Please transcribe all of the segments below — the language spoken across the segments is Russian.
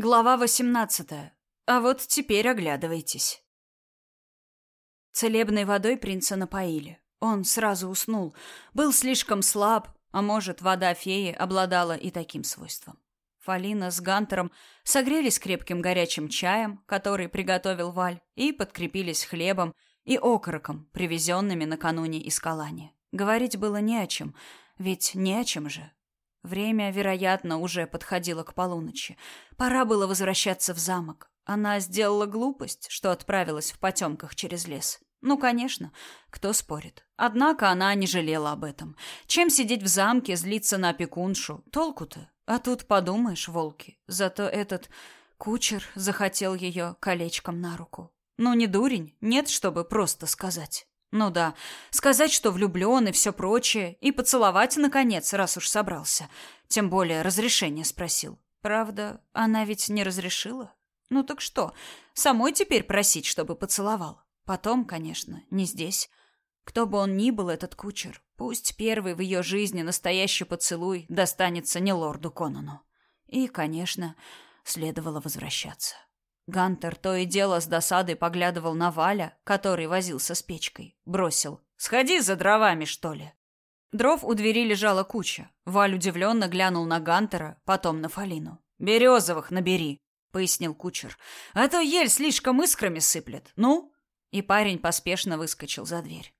Глава 18. А вот теперь оглядывайтесь. Целебной водой принца напоили. Он сразу уснул. Был слишком слаб, а может, вода феи обладала и таким свойством. Фалина с Гантером согрелись крепким горячим чаем, который приготовил Валь, и подкрепились хлебом и окороком, привезенными накануне из Калани. Говорить было не о чем, ведь не о чем же. Время, вероятно, уже подходило к полуночи. Пора было возвращаться в замок. Она сделала глупость, что отправилась в потемках через лес. Ну, конечно, кто спорит. Однако она не жалела об этом. Чем сидеть в замке, злиться на опекуншу? Толку-то? А тут подумаешь, волки. Зато этот кучер захотел ее колечком на руку. Ну, не дурень, нет, чтобы просто сказать. Ну да, сказать, что влюблен и все прочее, и поцеловать, наконец, раз уж собрался. Тем более разрешение спросил. Правда, она ведь не разрешила. Ну так что, самой теперь просить, чтобы поцеловал? Потом, конечно, не здесь. Кто бы он ни был, этот кучер, пусть первый в ее жизни настоящий поцелуй достанется не лорду Конану. И, конечно, следовало возвращаться. Гантер то и дело с досадой поглядывал на Валя, который возился с печкой. Бросил. «Сходи за дровами, что ли?» Дров у двери лежала куча. Валь удивленно глянул на Гантера, потом на Фалину. «Березовых набери», — пояснил кучер. «А то ель слишком искрами сыплет. Ну?» И парень поспешно выскочил за дверь.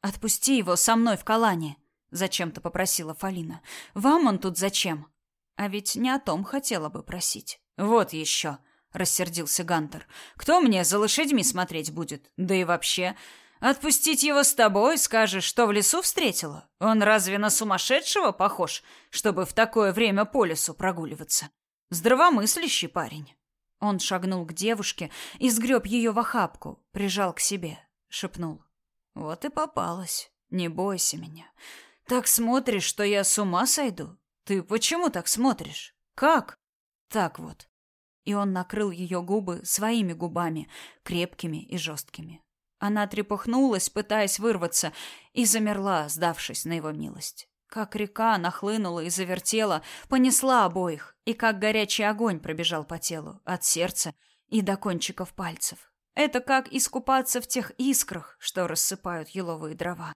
«Отпусти его со мной в Калане», — зачем-то попросила Фалина. «Вам он тут зачем?» А ведь не о том хотела бы просить. «Вот еще», рассердился Гантер. Кто мне за лошадьми смотреть будет? Да и вообще, отпустить его с тобой, скажешь, что в лесу встретила? Он разве на сумасшедшего похож, чтобы в такое время по лесу прогуливаться? Здравомыслящий парень. Он шагнул к девушке и сгреб ее в охапку, прижал к себе, шепнул: "Вот и попалась. Не бойся меня. Так смотришь, что я с ума сойду? Ты почему так смотришь? Как? Так вот и он накрыл ее губы своими губами, крепкими и жесткими. Она трепыхнулась, пытаясь вырваться, и замерла, сдавшись на его милость. Как река нахлынула и завертела, понесла обоих, и как горячий огонь пробежал по телу, от сердца и до кончиков пальцев. Это как искупаться в тех искрах, что рассыпают еловые дрова.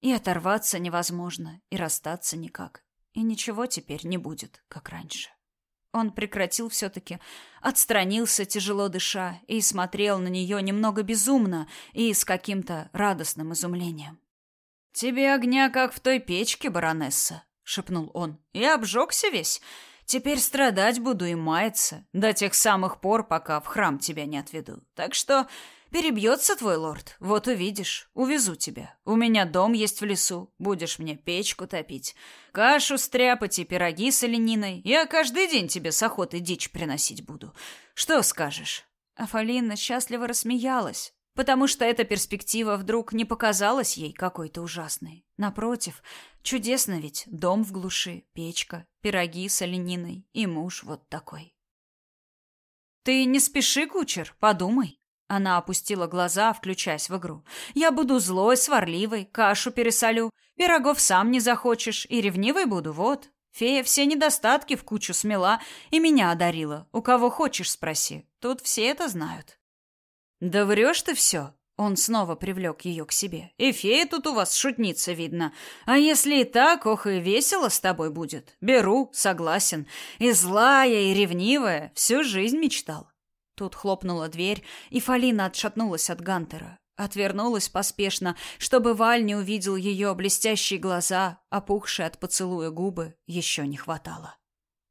И оторваться невозможно, и расстаться никак. И ничего теперь не будет, как раньше. Он прекратил все-таки, отстранился, тяжело дыша, и смотрел на нее немного безумно и с каким-то радостным изумлением. «Тебе огня, как в той печке, баронесса», — шепнул он. «Я обжегся весь. Теперь страдать буду и маяться до тех самых пор, пока в храм тебя не отведу. Так что Перебьется твой лорд, вот увидишь. Увезу тебя. У меня дом есть в лесу. Будешь мне печку топить, кашу стряпать и пироги с олениной. Я каждый день тебе с охоты дичь приносить буду. Что скажешь?» Афалина счастливо рассмеялась, потому что эта перспектива вдруг не показалась ей какой-то ужасной. Напротив, чудесно ведь дом в глуши, печка, пироги с олениной и муж вот такой. «Ты не спеши, кучер, подумай. Она опустила глаза, включаясь в игру. «Я буду злой, сварливой, кашу пересолю, пирогов сам не захочешь, и ревнивой буду, вот. Фея все недостатки в кучу смела и меня одарила. У кого хочешь, спроси. Тут все это знают». «Да врешь ты все!» Он снова привлек ее к себе. «И фея тут у вас шутница, видно. А если и так, ох и весело с тобой будет. Беру, согласен. И злая, и ревнивая. Всю жизнь мечтал. Тут хлопнула дверь, и Фалина отшатнулась от Гантера. Отвернулась поспешно, чтобы Валь не увидел ее блестящие глаза, опухшие от поцелуя губы, еще не хватало.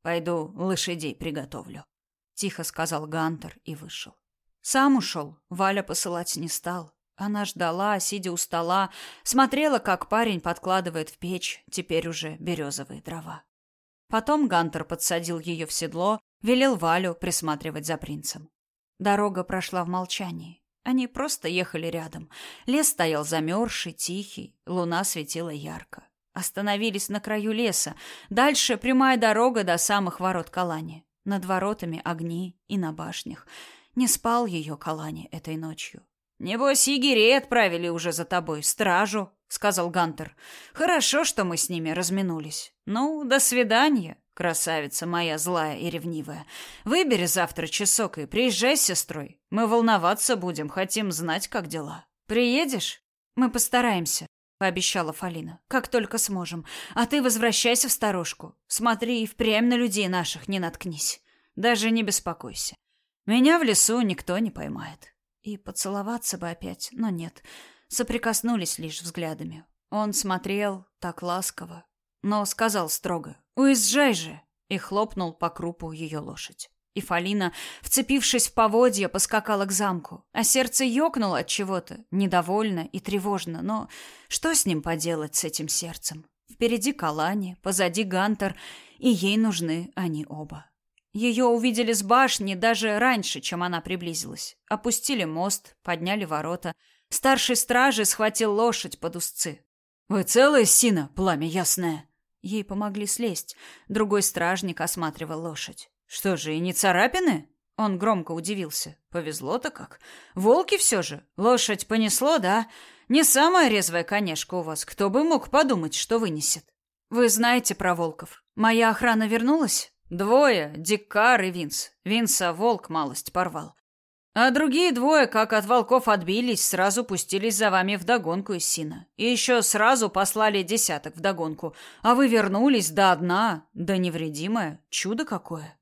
«Пойду лошадей приготовлю», — тихо сказал Гантер и вышел. Сам ушел, Валя посылать не стал. Она ждала, сидя у стола, смотрела, как парень подкладывает в печь теперь уже березовые дрова. Потом Гантер подсадил ее в седло, велел Валю присматривать за принцем. Дорога прошла в молчании. Они просто ехали рядом. Лес стоял замерзший, тихий, луна светила ярко. Остановились на краю леса. Дальше прямая дорога до самых ворот Калани. Над воротами огни и на башнях. Не спал ее Калани этой ночью. «Небось, егерей отправили уже за тобой, стражу», — сказал Гантер. «Хорошо, что мы с ними разминулись. Ну, до свидания. Красавица моя злая и ревнивая. Выбери завтра часок и приезжай с сестрой. Мы волноваться будем, хотим знать, как дела. Приедешь? Мы постараемся, пообещала Фалина. Как только сможем. А ты возвращайся в сторожку. Смотри и впрямь на людей наших не наткнись. Даже не беспокойся. Меня в лесу никто не поймает. И поцеловаться бы опять, но нет. Соприкоснулись лишь взглядами. Он смотрел так ласково, но сказал строго «Уезжай же!» и хлопнул по крупу ее лошадь. И Фалина, вцепившись в поводья, поскакала к замку, а сердце ёкнуло от чего-то, недовольно и тревожно, но что с ним поделать, с этим сердцем? Впереди Калани, позади Гантер, и ей нужны они оба. Ее увидели с башни даже раньше, чем она приблизилась. Опустили мост, подняли ворота. Старший стражи схватил лошадь под узцы. «Вы целая, Сина, пламя ясное?» Ей помогли слезть. Другой стражник осматривал лошадь. Что же, и не царапины? Он громко удивился. Повезло-то как. Волки все же. Лошадь понесло, да? Не самая резвая конешка у вас. Кто бы мог подумать, что вынесет? Вы знаете про волков. Моя охрана вернулась? Двое, Диккар и Винс. Винса волк малость порвал. А другие двое, как от волков отбились, сразу пустились за вами вдогонку из Сина. И еще сразу послали десяток вдогонку. А вы вернулись до одна, да невредимая. Чудо какое.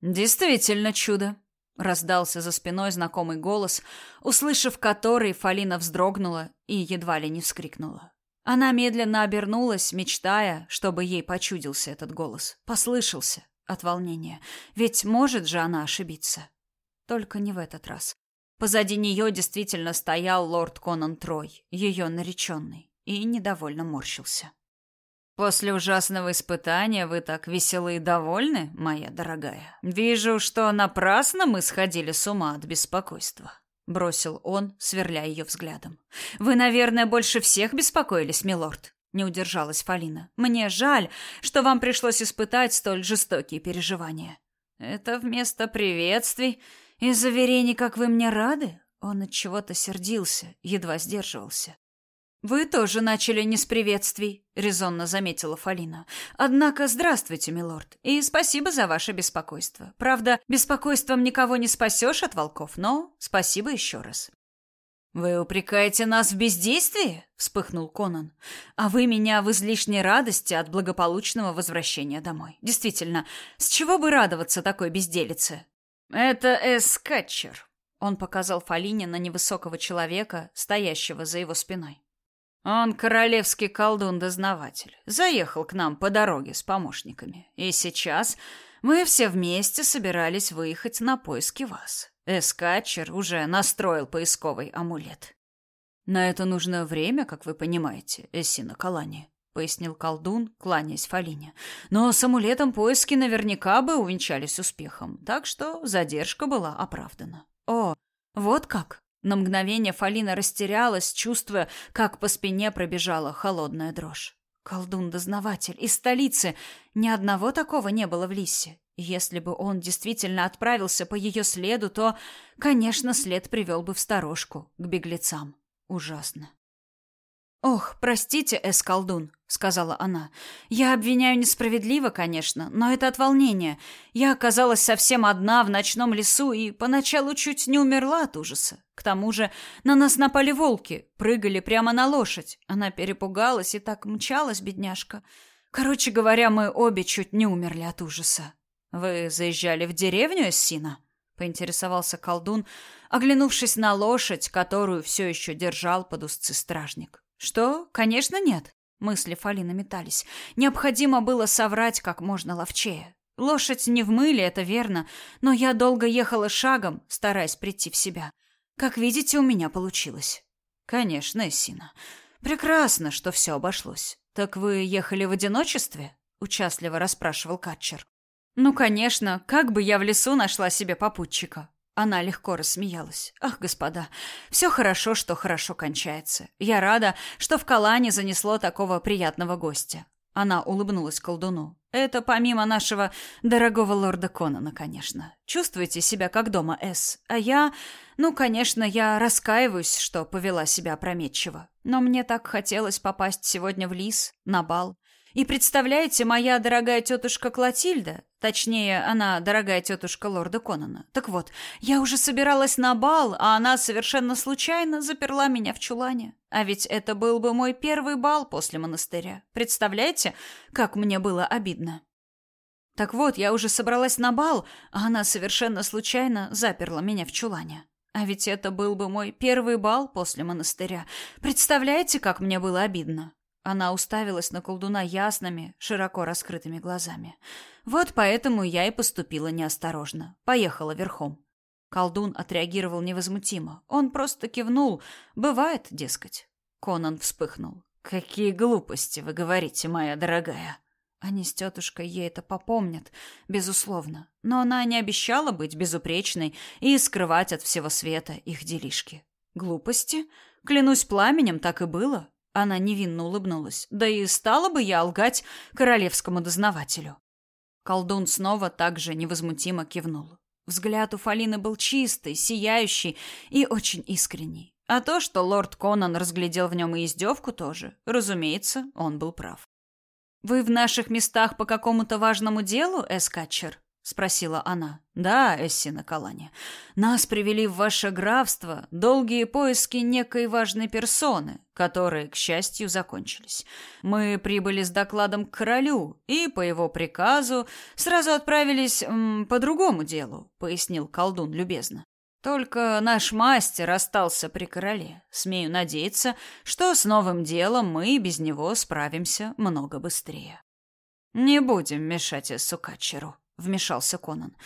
Действительно чудо. Раздался за спиной знакомый голос, услышав который, Фалина вздрогнула и едва ли не вскрикнула. Она медленно обернулась, мечтая, чтобы ей почудился этот голос. Послышался от волнения. Ведь может же она ошибиться. Только не в этот раз. Позади нее действительно стоял лорд Конан Трой, ее нареченный, и недовольно морщился. «После ужасного испытания вы так веселы и довольны, моя дорогая? Вижу, что напрасно мы сходили с ума от беспокойства», — бросил он, сверляя ее взглядом. «Вы, наверное, больше всех беспокоились, милорд?» — не удержалась Фалина. «Мне жаль, что вам пришлось испытать столь жестокие переживания». «Это вместо приветствий и заверений, как вы мне рады, он от чего-то сердился, едва сдерживался. Вы тоже начали не с приветствий, резонно заметила Фалина. Однако здравствуйте, милорд, и спасибо за ваше беспокойство. Правда, беспокойством никого не спасешь от волков, но спасибо еще раз. Вы упрекаете нас в бездействии? вспыхнул Конан. А вы меня в излишней радости от благополучного возвращения домой. Действительно, с чего бы радоваться такой безделице? «Это Эскетчер», — он показал Фалине на невысокого человека, стоящего за его спиной. «Он королевский колдун-дознаватель. Заехал к нам по дороге с помощниками. И сейчас мы все вместе собирались выехать на поиски вас. Эскатчер уже настроил поисковый амулет. На это нужно время, как вы понимаете, Эссина Калани пояснил колдун, кланяясь Фалине. Но с амулетом поиски наверняка бы увенчались успехом, так что задержка была оправдана. О, вот как. На мгновение Фалина растерялась, чувствуя, как по спине пробежала холодная дрожь. Колдун-дознаватель из столицы. Ни одного такого не было в Лисе. Если бы он действительно отправился по ее следу, то, конечно, след привел бы в сторожку, к беглецам. Ужасно. «Ох, простите, эскалдун», — сказала она. «Я обвиняю несправедливо, конечно, но это от волнения. Я оказалась совсем одна в ночном лесу и поначалу чуть не умерла от ужаса. К тому же на нас напали волки, прыгали прямо на лошадь. Она перепугалась и так мчалась, бедняжка. Короче говоря, мы обе чуть не умерли от ужаса». «Вы заезжали в деревню Эссина?» — поинтересовался колдун, оглянувшись на лошадь, которую все еще держал под узцы стражник. Что? Конечно, нет. Мысли Фалины метались. Необходимо было соврать как можно ловчее. Лошадь не в мыле, это верно, но я долго ехала шагом, стараясь прийти в себя. Как видите, у меня получилось. Конечно, Эссина. Прекрасно, что все обошлось. Так вы ехали в одиночестве? Участливо расспрашивал Катчер. Ну, конечно, как бы я в лесу нашла себе попутчика? Она легко рассмеялась. «Ах, господа, все хорошо, что хорошо кончается. Я рада, что в Калане занесло такого приятного гостя». Она улыбнулась колдуну. «Это помимо нашего дорогого лорда Конана, конечно. Чувствуете себя как дома, С. А я... Ну, конечно, я раскаиваюсь, что повела себя опрометчиво. Но мне так хотелось попасть сегодня в Лис, на бал. И представляете, моя дорогая тетушка Клотильда, точнее, она дорогая тетушка лорда Конона. Так вот, я уже собиралась на бал, а она совершенно случайно заперла меня в чулане. А ведь это был бы мой первый бал после монастыря. Представляете, как мне было обидно? Так вот, я уже собралась на бал, а она совершенно случайно заперла меня в чулане. А ведь это был бы мой первый бал после монастыря. Представляете, как мне было обидно? Она уставилась на колдуна ясными, широко раскрытыми глазами. Вот поэтому я и поступила неосторожно. Поехала верхом. Колдун отреагировал невозмутимо. Он просто кивнул. Бывает, дескать. Конан вспыхнул. Какие глупости вы говорите, моя дорогая. Они с тетушкой ей это попомнят, безусловно. Но она не обещала быть безупречной и скрывать от всего света их делишки. Глупости? Клянусь пламенем, так и было. Она невинно улыбнулась. Да и стала бы я лгать королевскому дознавателю. Колдун снова так же невозмутимо кивнул. Взгляд у Фалины был чистый, сияющий и очень искренний. А то, что лорд Конан разглядел в нем и издевку тоже, разумеется, он был прав. «Вы в наших местах по какому-то важному делу, Эскатчер?» — спросила она. «Да, Эссина Калани. Нас привели в ваше графство долгие поиски некой важной персоны, которые, к счастью, закончились. Мы прибыли с докладом к королю и, по его приказу, сразу отправились м, по другому делу», — пояснил колдун любезно. «Только наш мастер остался при короле. Смею надеяться, что с новым делом мы без него справимся много быстрее». «Не будем мешать Эссукачеру», вмешался Конан.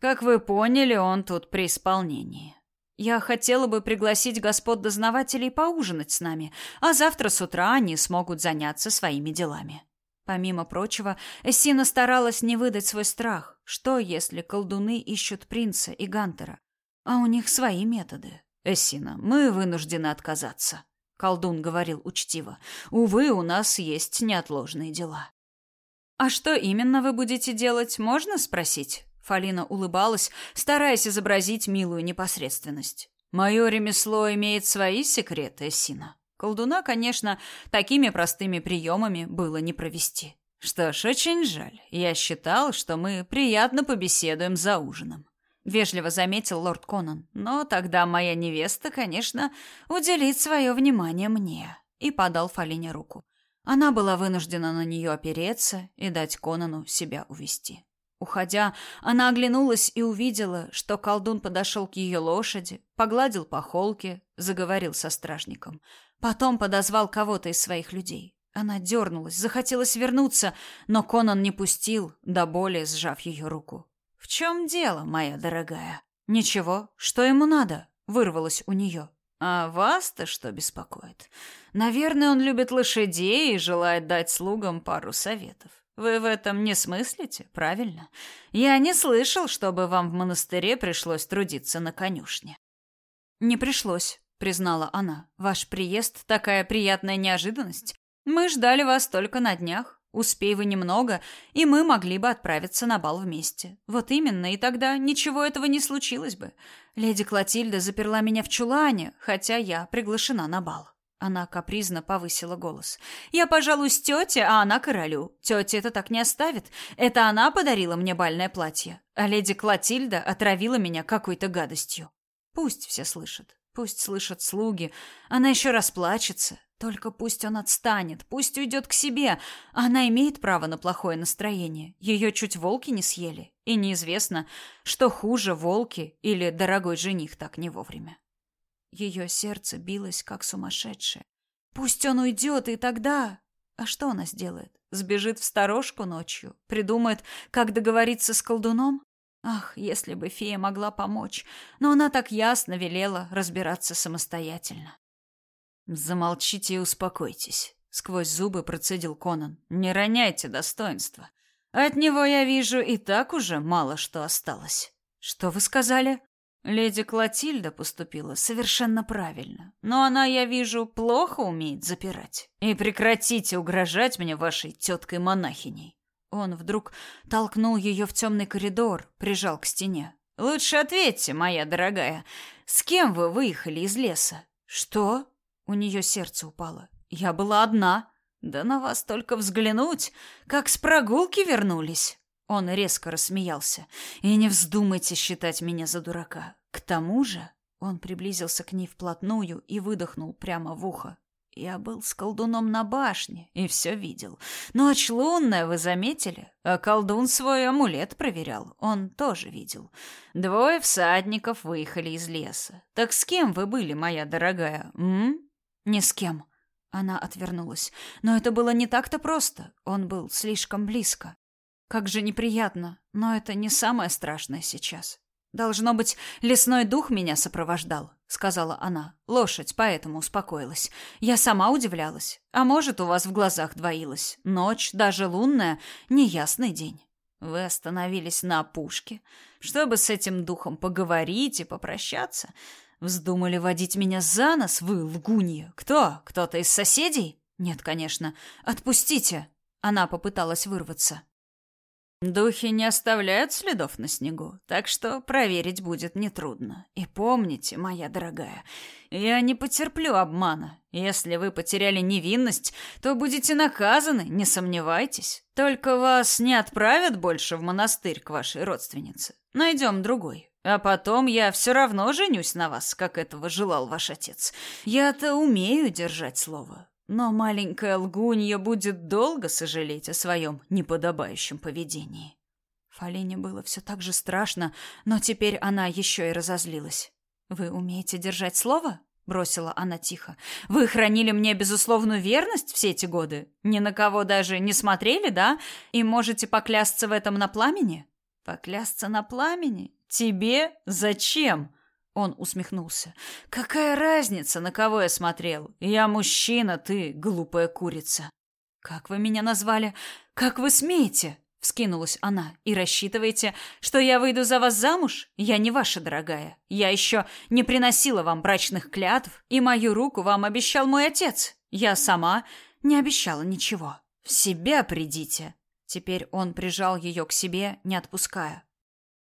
Как вы поняли, он тут при исполнении. Я хотела бы пригласить господ дознавателей поужинать с нами, а завтра с утра они смогут заняться своими делами. Помимо прочего, Эссина старалась не выдать свой страх. Что, если колдуны ищут принца и Гантера? А у них свои методы. Эссина, мы вынуждены отказаться. Колдун говорил учтиво. Увы, у нас есть неотложные дела. «А что именно вы будете делать, можно спросить?» Фалина улыбалась, стараясь изобразить милую непосредственность. «Мое ремесло имеет свои секреты, Сина. Колдуна, конечно, такими простыми приемами было не провести. Что ж, очень жаль. Я считал, что мы приятно побеседуем за ужином. Вежливо заметил лорд Конан. Но тогда моя невеста, конечно, уделит свое внимание мне. И подал Фалине руку. Она была вынуждена на нее опереться и дать Конану себя увести. Уходя, она оглянулась и увидела, что колдун подошел к ее лошади, погладил по холке, заговорил со стражником. Потом подозвал кого-то из своих людей. Она дернулась, захотелось вернуться, но Конан не пустил, до боли сжав ее руку. «В чем дело, моя дорогая?» «Ничего, что ему надо?» — вырвалось у нее. А вас-то что беспокоит? Наверное, он любит лошадей и желает дать слугам пару советов. Вы в этом не смыслите, правильно? Я не слышал, чтобы вам в монастыре пришлось трудиться на конюшне. Не пришлось, признала она. Ваш приезд такая приятная неожиданность. Мы ждали вас только на днях. Успей вы немного, и мы могли бы отправиться на бал вместе. Вот именно, и тогда ничего этого не случилось бы. Леди Клотильда заперла меня в чулане, хотя я приглашена на бал. Она капризно повысила голос. «Я пожалуюсь тете, а она королю. Тетя это так не оставит. Это она подарила мне бальное платье. А леди Клотильда отравила меня какой-то гадостью. Пусть все слышат. Пусть слышат слуги. Она еще расплачется. Только пусть он отстанет, пусть уйдет к себе. Она имеет право на плохое настроение. Ее чуть волки не съели. И неизвестно, что хуже волки или дорогой жених так не вовремя. Ее сердце билось, как сумасшедшее. Пусть он уйдет, и тогда... А что она сделает? Сбежит в сторожку ночью? Придумает, как договориться с колдуном? Ах, если бы фея могла помочь. Но она так ясно велела разбираться самостоятельно. Замолчите и успокойтесь, сквозь зубы процедил Конан. Не роняйте достоинства. От него я вижу и так уже мало что осталось. Что вы сказали? Леди Клотильда поступила совершенно правильно, но она, я вижу, плохо умеет запирать. И прекратите угрожать мне вашей теткой-монахиней. Он вдруг толкнул ее в темный коридор, прижал к стене. Лучше ответьте, моя дорогая, с кем вы выехали из леса? Что? У нее сердце упало. Я была одна. Да на вас только взглянуть, как с прогулки вернулись. Он резко рассмеялся. И не вздумайте считать меня за дурака. К тому же, он приблизился к ней вплотную и выдохнул прямо в ухо. Я был с колдуном на башне и все видел. Ночь лунная, вы заметили? А колдун свой амулет проверял. Он тоже видел. Двое всадников выехали из леса. Так с кем вы были, моя дорогая? М? Ни с кем. Она отвернулась. Но это было не так-то просто. Он был слишком близко. Как же неприятно, но это не самое страшное сейчас. Должно быть, лесной дух меня сопровождал, сказала она. Лошадь поэтому успокоилась. Я сама удивлялась. А может, у вас в глазах двоилось. Ночь, даже лунная, неясный день. Вы остановились на опушке, чтобы с этим духом поговорить и попрощаться. Вздумали водить меня за нос, вы лгунья. Кто? Кто-то из соседей? Нет, конечно. Отпустите. Она попыталась вырваться. Духи не оставляют следов на снегу, так что проверить будет нетрудно. И помните, моя дорогая, я не потерплю обмана. Если вы потеряли невинность, то будете наказаны, не сомневайтесь. Только вас не отправят больше в монастырь к вашей родственнице. Найдем другой. А потом я все равно женюсь на вас, как этого желал ваш отец. Я-то умею держать слово. Но маленькая лгунья будет долго сожалеть о своем неподобающем поведении. Фалине было все так же страшно, но теперь она еще и разозлилась. «Вы умеете держать слово?» — бросила она тихо. «Вы хранили мне безусловную верность все эти годы? Ни на кого даже не смотрели, да? И можете поклясться в этом на пламени?» «Поклясться на пламени? Тебе? Зачем?» Он усмехнулся. Какая разница, на кого я смотрел? Я мужчина, ты глупая курица. Как вы меня назвали? Как вы смеете? Вскинулась она. И рассчитываете, что я выйду за вас замуж? Я не ваша дорогая. Я еще не приносила вам брачных клятв, и мою руку вам обещал мой отец. Я сама не обещала ничего. В себя придите. Теперь он прижал ее к себе, не отпуская.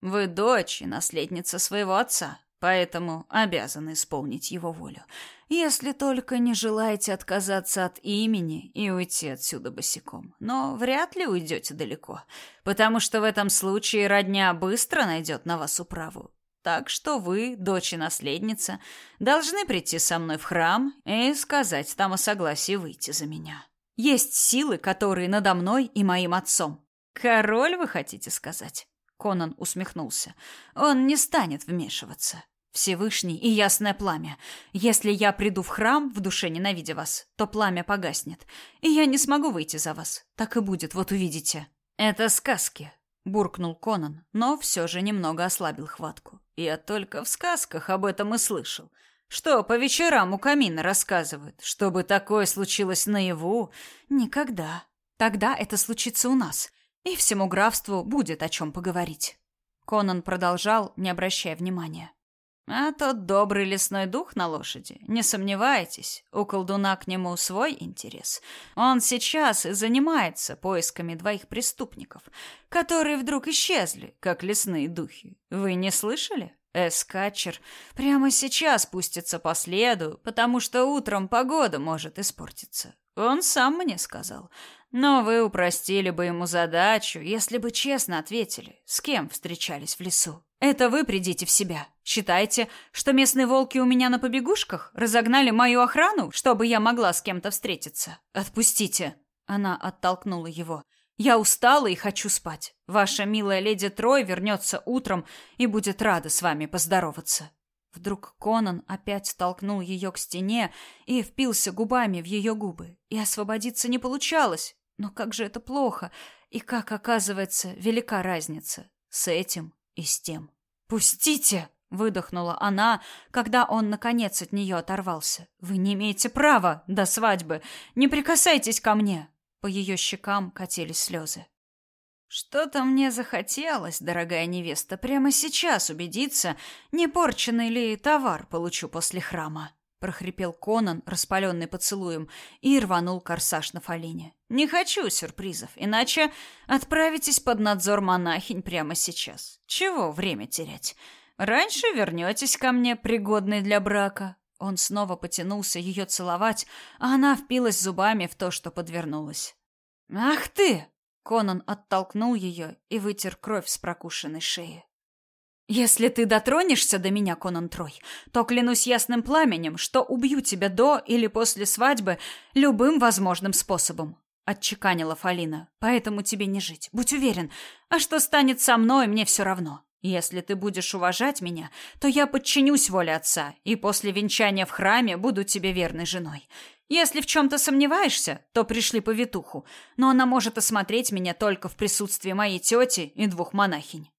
Вы дочь и наследница своего отца поэтому обязан исполнить его волю. Если только не желаете отказаться от имени и уйти отсюда босиком. Но вряд ли уйдете далеко, потому что в этом случае родня быстро найдет на вас управу. Так что вы, дочь и наследница, должны прийти со мной в храм и сказать там о согласии выйти за меня. Есть силы, которые надо мной и моим отцом. Король, вы хотите сказать? Конан усмехнулся. Он не станет вмешиваться. Всевышний и ясное пламя. Если я приду в храм, в душе ненавидя вас, то пламя погаснет, и я не смогу выйти за вас. Так и будет, вот увидите. Это сказки, буркнул Конан, но все же немного ослабил хватку. Я только в сказках об этом и слышал. Что по вечерам у камина рассказывают, чтобы такое случилось наяву? Никогда. Тогда это случится у нас, и всему графству будет о чем поговорить. Конан продолжал, не обращая внимания. А тот добрый лесной дух на лошади, не сомневайтесь, у колдуна к нему свой интерес. Он сейчас и занимается поисками двоих преступников, которые вдруг исчезли, как лесные духи. Вы не слышали? Эскачер прямо сейчас пустится по следу, потому что утром погода может испортиться. Он сам мне сказал. Но вы упростили бы ему задачу, если бы честно ответили, с кем встречались в лесу. Это вы придите в себя. Считаете, что местные волки у меня на побегушках разогнали мою охрану, чтобы я могла с кем-то встретиться? Отпустите. Она оттолкнула его. Я устала и хочу спать. Ваша милая леди Трой вернется утром и будет рада с вами поздороваться. Вдруг Конан опять толкнул ее к стене и впился губами в ее губы. И освободиться не получалось. Но как же это плохо, и как, оказывается, велика разница с этим и с тем. «Пустите!» — выдохнула она, когда он, наконец, от нее оторвался. «Вы не имеете права до свадьбы! Не прикасайтесь ко мне!» По ее щекам катились слезы. «Что-то мне захотелось, дорогая невеста, прямо сейчас убедиться, не порченный ли товар получу после храма», — прохрипел Конан, распаленный поцелуем, и рванул корсаж на Фалине. «Не хочу сюрпризов, иначе отправитесь под надзор монахинь прямо сейчас. Чего время терять? Раньше вернетесь ко мне, пригодный для брака». Он снова потянулся ее целовать, а она впилась зубами в то, что подвернулось. «Ах ты!» Конан оттолкнул ее и вытер кровь с прокушенной шеи. «Если ты дотронешься до меня, Конан Трой, то клянусь ясным пламенем, что убью тебя до или после свадьбы любым возможным способом», — отчеканила Фалина. «Поэтому тебе не жить, будь уверен. А что станет со мной, мне все равно. Если ты будешь уважать меня, то я подчинюсь воле отца и после венчания в храме буду тебе верной женой. Если в чем-то сомневаешься, то пришли повитуху, но она может осмотреть меня только в присутствии моей тети и двух монахинь.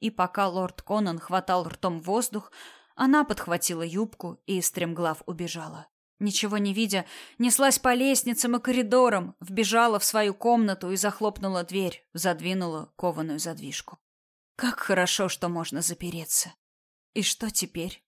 И пока лорд Конан хватал ртом воздух, она подхватила юбку и стремглав убежала. Ничего не видя, неслась по лестницам и коридорам, вбежала в свою комнату и захлопнула дверь, задвинула кованую задвижку. Как хорошо, что можно запереться. И что теперь?